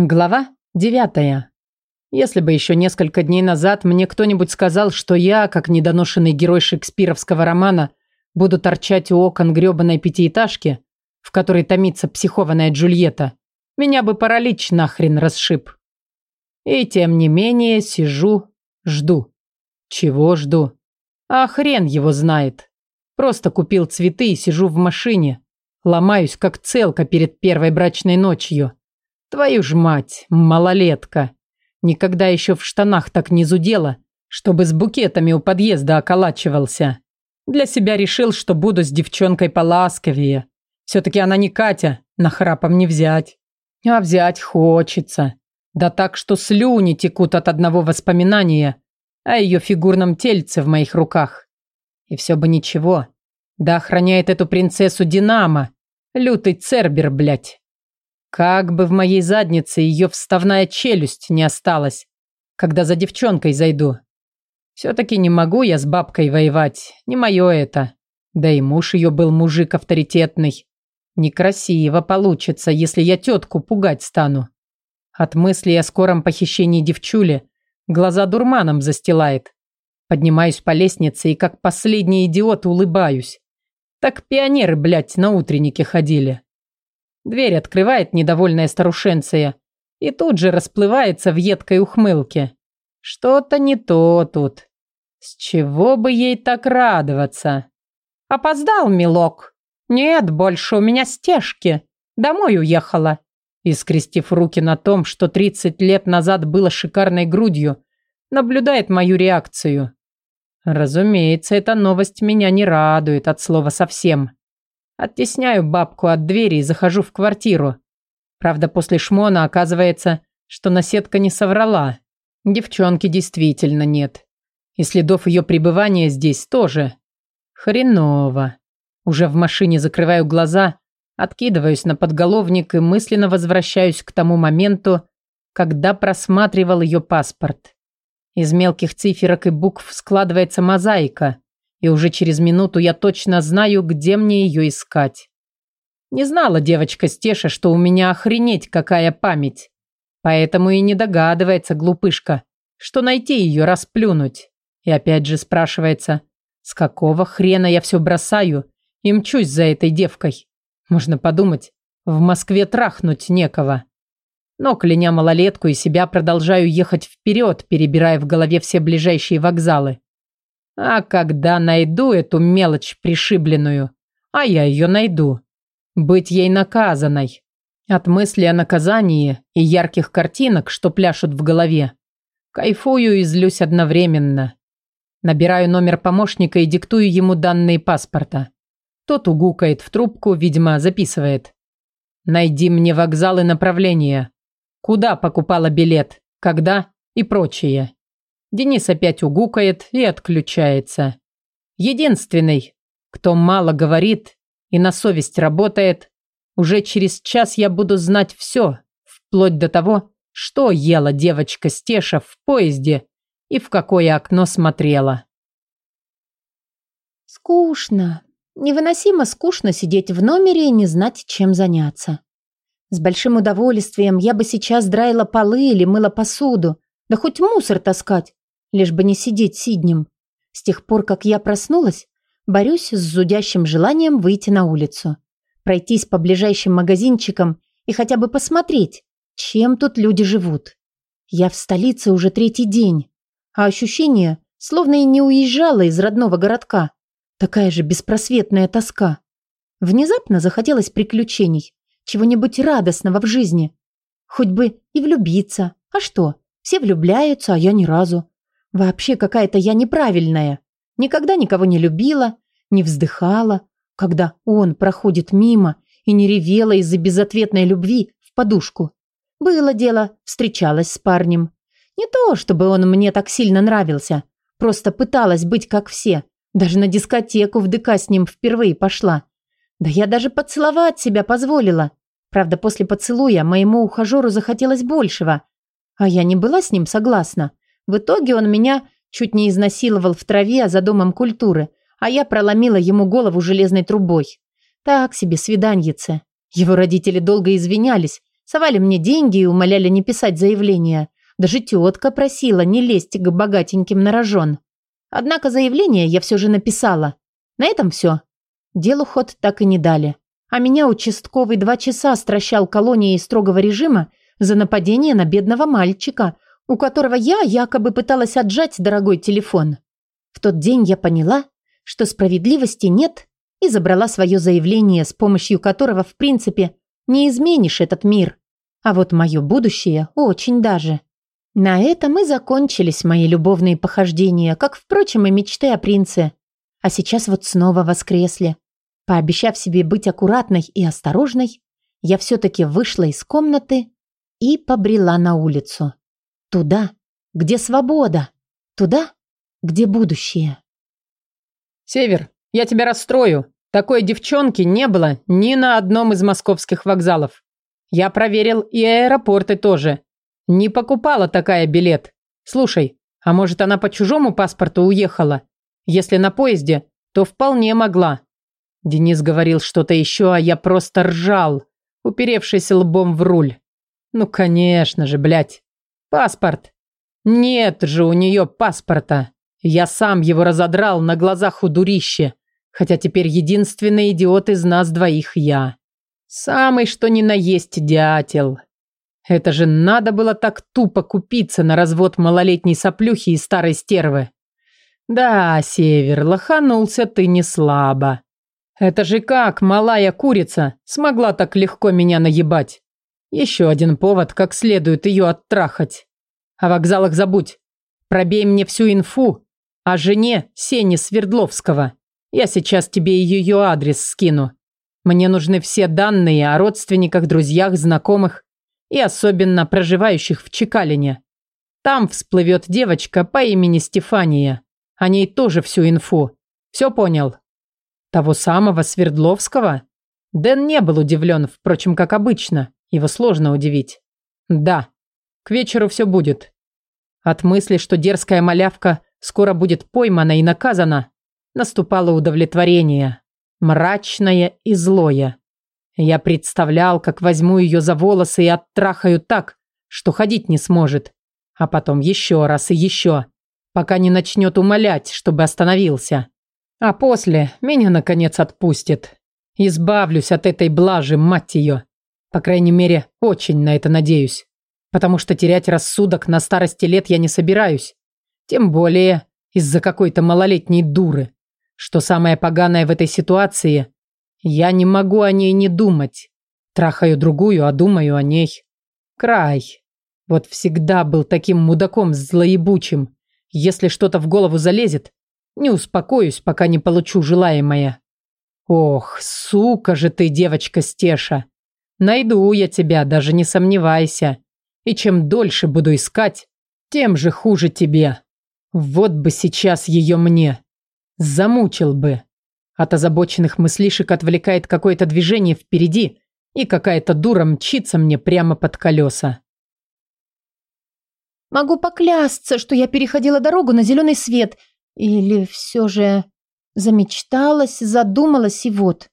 Глава девятая. Если бы еще несколько дней назад мне кто-нибудь сказал, что я, как недоношенный герой шекспировского романа, буду торчать у окон грёбаной пятиэтажки, в которой томится психованная Джульетта, меня бы паралич нахрен расшиб. И тем не менее сижу, жду. Чего жду? А хрен его знает. Просто купил цветы и сижу в машине. Ломаюсь, как целка перед первой брачной ночью. Твою ж мать, малолетка. Никогда еще в штанах так не зудела, чтобы с букетами у подъезда околачивался. Для себя решил, что буду с девчонкой поласковее. Все-таки она не Катя, на храпом не взять. А взять хочется. Да так, что слюни текут от одного воспоминания о ее фигурном тельце в моих руках. И все бы ничего. Да охраняет эту принцессу Динамо. Лютый цербер, блядь. Как бы в моей заднице ее вставная челюсть не осталась, когда за девчонкой зайду. Все-таки не могу я с бабкой воевать, не мое это. Да и муж ее был мужик авторитетный. Некрасиво получится, если я тетку пугать стану. От мысли о скором похищении девчули глаза дурманом застилает. Поднимаюсь по лестнице и как последний идиот улыбаюсь. Так пионеры, блядь, на утреннике ходили. Дверь открывает недовольная старушенция и тут же расплывается в едкой ухмылке. Что-то не то тут. С чего бы ей так радоваться? Опоздал, милок. Нет, больше у меня стежки. Домой уехала. И скрестив руки на том, что 30 лет назад было шикарной грудью, наблюдает мою реакцию. Разумеется, эта новость меня не радует от слова совсем. Оттесняю бабку от двери и захожу в квартиру. Правда, после шмона оказывается, что наседка не соврала. Девчонки действительно нет. И следов ее пребывания здесь тоже. Хреново. Уже в машине закрываю глаза, откидываюсь на подголовник и мысленно возвращаюсь к тому моменту, когда просматривал ее паспорт. Из мелких циферок и букв складывается мозаика – и уже через минуту я точно знаю, где мне ее искать. Не знала девочка Стеша, что у меня охренеть какая память. Поэтому и не догадывается глупышка, что найти ее расплюнуть. И опять же спрашивается, с какого хрена я все бросаю и мчусь за этой девкой? Можно подумать, в Москве трахнуть некого. Но, кляня малолетку и себя, продолжаю ехать вперед, перебирая в голове все ближайшие вокзалы. А когда найду эту мелочь пришибленную, а я ее найду, быть ей наказанной. От мысли о наказании и ярких картинок, что пляшут в голове, кайфую и злюсь одновременно. Набираю номер помощника и диктую ему данные паспорта. Тот угукает в трубку, видимо, записывает. «Найди мне вокзал и направление. Куда покупала билет, когда и прочее». Денис опять угукает и отключается. Единственный, кто мало говорит и на совесть работает, уже через час я буду знать все, вплоть до того, что ела девочка Стеша в поезде и в какое окно смотрела. Скучно. Невыносимо скучно сидеть в номере и не знать, чем заняться. С большим удовольствием я бы сейчас драила полы или мыла посуду, да хоть мусор таскать, лишь бы не сидеть сиднем. С тех пор, как я проснулась, борюсь с зудящим желанием выйти на улицу, пройтись по ближайшим магазинчикам и хотя бы посмотреть, чем тут люди живут. Я в столице уже третий день, а ощущение, словно и не уезжала из родного городка. Такая же беспросветная тоска. Внезапно захотелось приключений, чего-нибудь радостного в жизни. Хоть бы и влюбиться. А что? Все влюбляются, а я ни разу. Вообще какая-то я неправильная. Никогда никого не любила, не вздыхала, когда он проходит мимо и не ревела из-за безответной любви в подушку. Было дело, встречалась с парнем. Не то, чтобы он мне так сильно нравился, просто пыталась быть как все. Даже на дискотеку в ДК с ним впервые пошла. Да я даже поцеловать себя позволила. Правда, после поцелуя моему ухажеру захотелось большего. А я не была с ним согласна. В итоге он меня чуть не изнасиловал в траве за домом культуры, а я проломила ему голову железной трубой. Так себе свиданьице. Его родители долго извинялись, Совали мне деньги и умоляли не писать заявление. Даже тетка просила не лезть к богатеньким на рожон. Однако заявление я все же написала. На этом все. Делу ход так и не дали. А меня участковый два часа стращал колонией строгого режима за нападение на бедного мальчика, у которого я якобы пыталась отжать дорогой телефон. В тот день я поняла, что справедливости нет, и забрала свое заявление, с помощью которого, в принципе, не изменишь этот мир. А вот мое будущее очень даже. На этом и закончились мои любовные похождения, как, впрочем, и мечты о принце. А сейчас вот снова воскресли. Пообещав себе быть аккуратной и осторожной, я все-таки вышла из комнаты и побрела на улицу. Туда, где свобода. Туда, где будущее. «Север, я тебя расстрою. Такой девчонки не было ни на одном из московских вокзалов. Я проверил и аэропорты тоже. Не покупала такая билет. Слушай, а может она по чужому паспорту уехала? Если на поезде, то вполне могла. Денис говорил что-то еще, а я просто ржал, уперевшись лбом в руль. Ну, конечно же, блядь. Паспорт. Нет же у нее паспорта. Я сам его разодрал на глазах у дурища. Хотя теперь единственный идиот из нас двоих я. Самый что ни на есть дятел. Это же надо было так тупо купиться на развод малолетней соплюхи и старой стервы. Да, Север, лоханулся ты не слабо. Это же как малая курица смогла так легко меня наебать. Еще один повод, как следует ее оттрахать. О вокзалах забудь. Пробей мне всю инфу о жене Сени Свердловского. Я сейчас тебе ее адрес скину. Мне нужны все данные о родственниках, друзьях, знакомых и особенно проживающих в Чекалине. Там всплывет девочка по имени Стефания. О ней тоже всю инфу. Все понял? Того самого Свердловского? Дэн не был удивлен, впрочем, как обычно. Его сложно удивить. Да, к вечеру все будет. От мысли, что дерзкая малявка скоро будет поймана и наказана, наступало удовлетворение. Мрачное и злое. Я представлял, как возьму ее за волосы и оттрахаю так, что ходить не сможет. А потом еще раз и еще, пока не начнет умолять, чтобы остановился. А после меня, наконец, отпустит. Избавлюсь от этой блажи, мать ее. По крайней мере, очень на это надеюсь. Потому что терять рассудок на старости лет я не собираюсь. Тем более из-за какой-то малолетней дуры. Что самое поганое в этой ситуации, я не могу о ней не думать. Трахаю другую, а думаю о ней. Край. Вот всегда был таким мудаком злоебучим. Если что-то в голову залезет, не успокоюсь, пока не получу желаемое. Ох, сука же ты, девочка Стеша. Найду я тебя, даже не сомневайся. И чем дольше буду искать, тем же хуже тебе. Вот бы сейчас ее мне. Замучил бы. От озабоченных мыслишек отвлекает какое-то движение впереди, и какая-то дура мчится мне прямо под колеса. Могу поклясться, что я переходила дорогу на зеленый свет или все же замечталась, задумалась и вот.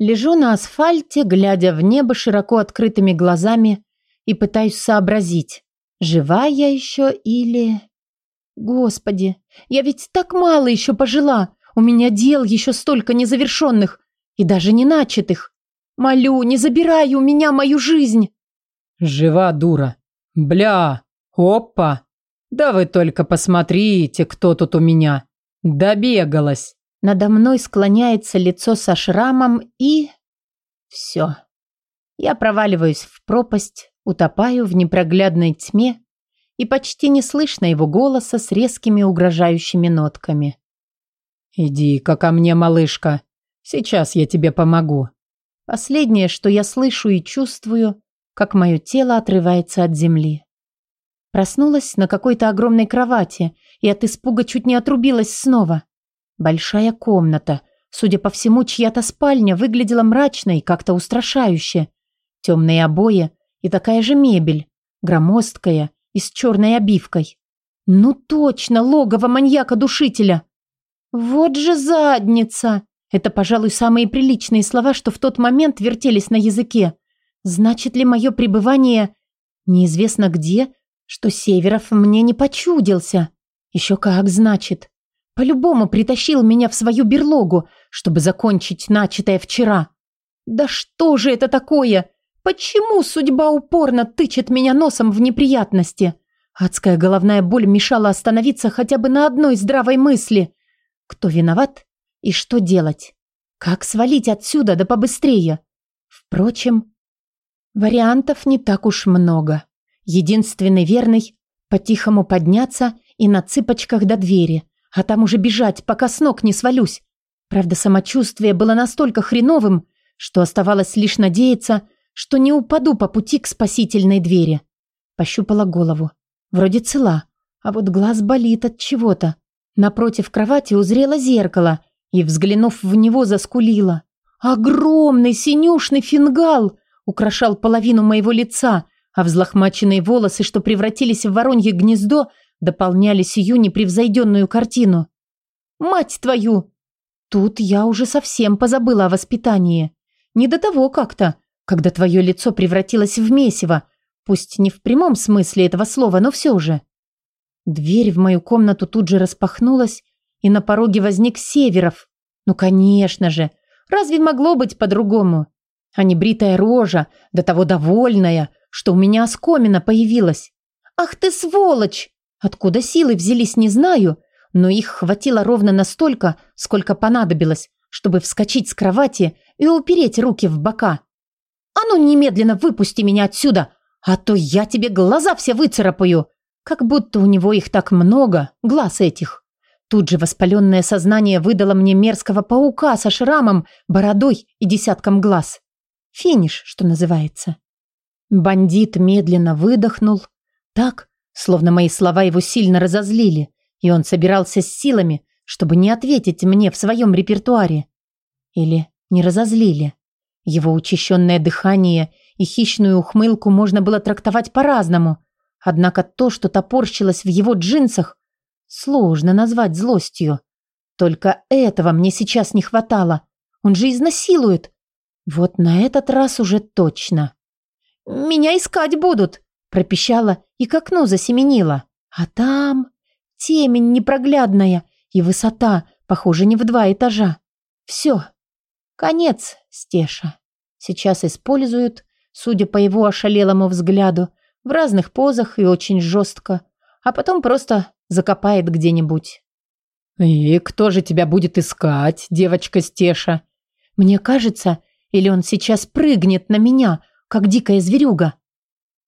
Лежу на асфальте, глядя в небо широко открытыми глазами и пытаюсь сообразить, жива я еще или... Господи, я ведь так мало еще пожила. У меня дел еще столько незавершенных и даже не начатых. Молю, не забирай у меня мою жизнь. Жива дура. Бля, опа. Да вы только посмотрите, кто тут у меня. Добегалась. Надо мной склоняется лицо со шрамом и... Все. Я проваливаюсь в пропасть, утопаю в непроглядной тьме, и почти не слышно его голоса с резкими угрожающими нотками. «Иди-ка ко мне, малышка. Сейчас я тебе помогу». Последнее, что я слышу и чувствую, как мое тело отрывается от земли. Проснулась на какой-то огромной кровати и от испуга чуть не отрубилась снова. Большая комната, судя по всему, чья-то спальня выглядела мрачной как-то устрашающе. Темные обои и такая же мебель, громоздкая и с черной обивкой. Ну точно, логово маньяка-душителя. Вот же задница! Это, пожалуй, самые приличные слова, что в тот момент вертелись на языке. Значит ли мое пребывание неизвестно где, что Северов мне не почудился? Еще как значит. По-любому притащил меня в свою берлогу, чтобы закончить начатое вчера. Да что же это такое? Почему судьба упорно тычет меня носом в неприятности? Адская головная боль мешала остановиться хотя бы на одной здравой мысли. Кто виноват и что делать? Как свалить отсюда да побыстрее? Впрочем, вариантов не так уж много. Единственный верный – по-тихому подняться и на цыпочках до двери, а там уже бежать, пока с ног не свалюсь. Правда, самочувствие было настолько хреновым, что оставалось лишь надеяться, что не упаду по пути к спасительной двери. Пощупала голову. Вроде цела, а вот глаз болит от чего-то. Напротив кровати узрела зеркало и, взглянув в него, заскулила. Огромный синюшный фингал украшал половину моего лица, а взлохмаченные волосы, что превратились в воронье гнездо, дополняли сию непревзойденную картину. «Мать твою!» Тут я уже совсем позабыла о воспитании. Не до того как-то, когда твое лицо превратилось в месиво, пусть не в прямом смысле этого слова, но все же. Дверь в мою комнату тут же распахнулась, и на пороге возник Северов. Ну, конечно же, разве могло быть по-другому? А не бритая рожа, до того довольная, что у меня оскомина появилась. «Ах ты сволочь!» Откуда силы взялись, не знаю, но их хватило ровно настолько, сколько понадобилось, чтобы вскочить с кровати и упереть руки в бока. «А ну немедленно выпусти меня отсюда, а то я тебе глаза все выцарапаю!» Как будто у него их так много, глаз этих. Тут же воспаленное сознание выдало мне мерзкого паука со шрамом, бородой и десятком глаз. Финиш, что называется. Бандит медленно выдохнул, так, словно мои слова его сильно разозлили, и он собирался с силами, чтобы не ответить мне в своем репертуаре. Или не разозлили. Его учащенное дыхание и хищную ухмылку можно было трактовать по-разному, однако то, что топорщилось в его джинсах, сложно назвать злостью. Только этого мне сейчас не хватало. Он же изнасилует. Вот на этот раз уже точно. «Меня искать будут!» – пропищала и к окну засеменила. А там темень непроглядная и высота, похоже, не в два этажа. Все, Конец, Стеша. Сейчас используют, судя по его ошалелому взгляду, в разных позах и очень жестко, а потом просто закопает где-нибудь. «И кто же тебя будет искать, девочка Стеша?» «Мне кажется, или он сейчас прыгнет на меня, как дикая зверюга?»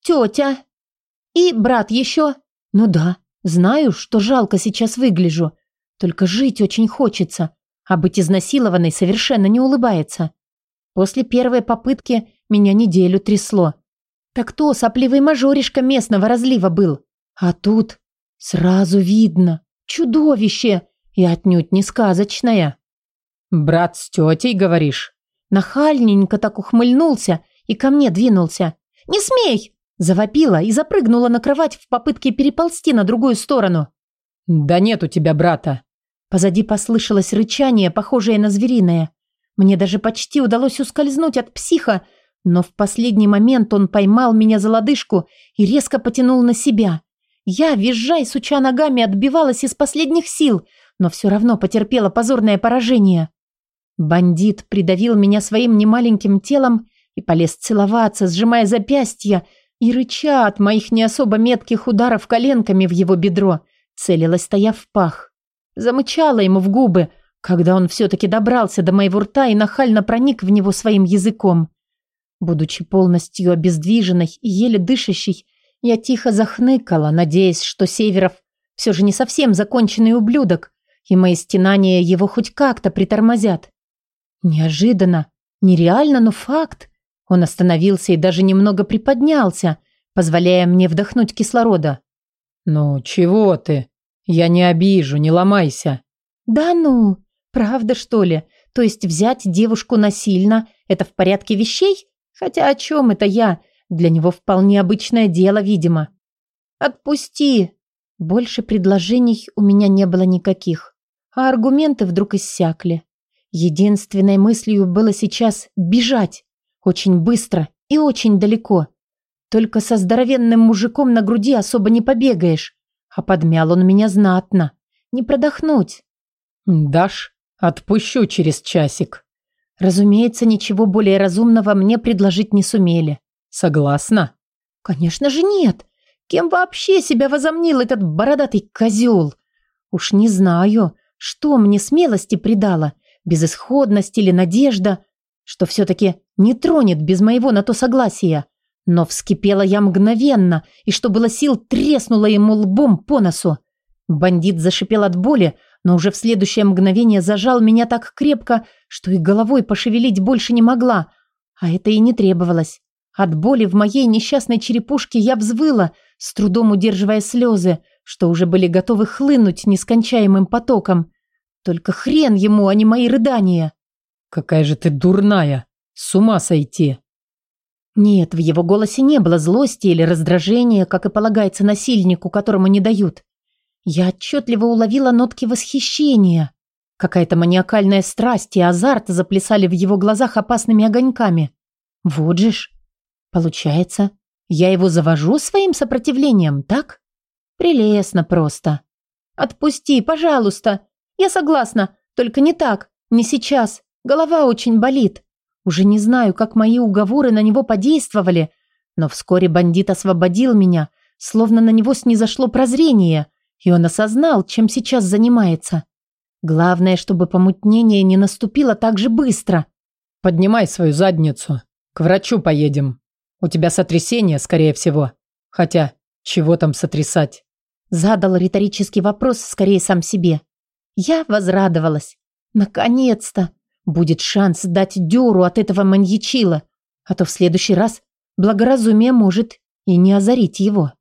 «Тетя!» «И брат еще?» «Ну да, знаю, что жалко сейчас выгляжу, только жить очень хочется, а быть изнасилованной совершенно не улыбается. После первой попытки меня неделю трясло. Так то сопливый мажоришка местного разлива был. А тут сразу видно чудовище и отнюдь не сказочное. «Брат с тетей, говоришь?» Нахальненько так ухмыльнулся и ко мне двинулся. «Не смей!» Завопила и запрыгнула на кровать в попытке переползти на другую сторону. «Да нет у тебя брата!» Позади послышалось рычание, похожее на звериное. Мне даже почти удалось ускользнуть от психа, но в последний момент он поймал меня за лодыжку и резко потянул на себя. Я, визжа суча ногами, отбивалась из последних сил, но все равно потерпела позорное поражение. Бандит придавил меня своим немаленьким телом и полез целоваться, сжимая запястья и рыча от моих не особо метких ударов коленками в его бедро, целилась стоя в пах. Замычала ему в губы, когда он все-таки добрался до моего рта и нахально проник в него своим языком. Будучи полностью обездвиженной и еле дышащей, я тихо захныкала, надеясь, что Северов все же не совсем законченный ублюдок, и мои стенания его хоть как-то притормозят. Неожиданно, нереально, но факт. Он остановился и даже немного приподнялся, позволяя мне вдохнуть кислорода. «Ну, чего ты?» «Я не обижу, не ломайся». «Да ну, правда что ли? То есть взять девушку насильно – это в порядке вещей? Хотя о чем это я? Для него вполне обычное дело, видимо». «Отпусти!» Больше предложений у меня не было никаких, а аргументы вдруг иссякли. Единственной мыслью было сейчас бежать. Очень быстро и очень далеко. Только со здоровенным мужиком на груди особо не побегаешь. А подмял он меня знатно. Не продохнуть. «Дашь? Отпущу через часик». Разумеется, ничего более разумного мне предложить не сумели. «Согласна?» «Конечно же нет. Кем вообще себя возомнил этот бородатый козел? Уж не знаю, что мне смелости придало, безысходность или надежда, что все-таки не тронет без моего на то согласия. Но вскипела я мгновенно, и что было сил, треснула ему лбом по носу. Бандит зашипел от боли, но уже в следующее мгновение зажал меня так крепко, что и головой пошевелить больше не могла. А это и не требовалось. От боли в моей несчастной черепушке я взвыла, с трудом удерживая слезы, что уже были готовы хлынуть нескончаемым потоком. Только хрен ему, а не мои рыдания. «Какая же ты дурная! С ума сойти!» Нет, в его голосе не было злости или раздражения, как и полагается насильнику, которому не дают. Я отчетливо уловила нотки восхищения. Какая-то маниакальная страсть и азарт заплясали в его глазах опасными огоньками. Вот же ж. Получается, я его завожу своим сопротивлением, так? Прелестно просто. Отпусти, пожалуйста. Я согласна, только не так, не сейчас. Голова очень болит. Уже не знаю, как мои уговоры на него подействовали, но вскоре бандит освободил меня, словно на него снизошло прозрение, и он осознал, чем сейчас занимается. Главное, чтобы помутнение не наступило так же быстро. «Поднимай свою задницу. К врачу поедем. У тебя сотрясение, скорее всего. Хотя, чего там сотрясать?» Задал риторический вопрос скорее сам себе. Я возрадовалась. Наконец-то! Будет шанс дать дёру от этого маньячила, а то в следующий раз благоразумие может и не озарить его.